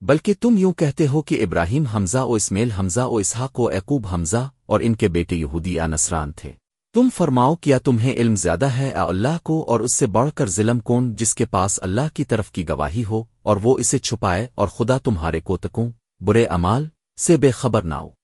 بلکہ تم یوں کہتے ہو کہ ابراہیم حمزہ و اسمیل حمزہ و اسحاق و عقوب حمزہ اور ان کے بیٹے یہودی یا نسران تھے۔ تم فرماؤ کیا تمہیں علم زیادہ ہے اے اللہ کو اور اس سے بڑھ کر ظلم کون جس کے پاس اللہ کی طرف کی گواہی ہو اور وہ اسے چھپائے اور خدا تمہارے کوتکوں، برے امال سے بے خبر نہ ہو۔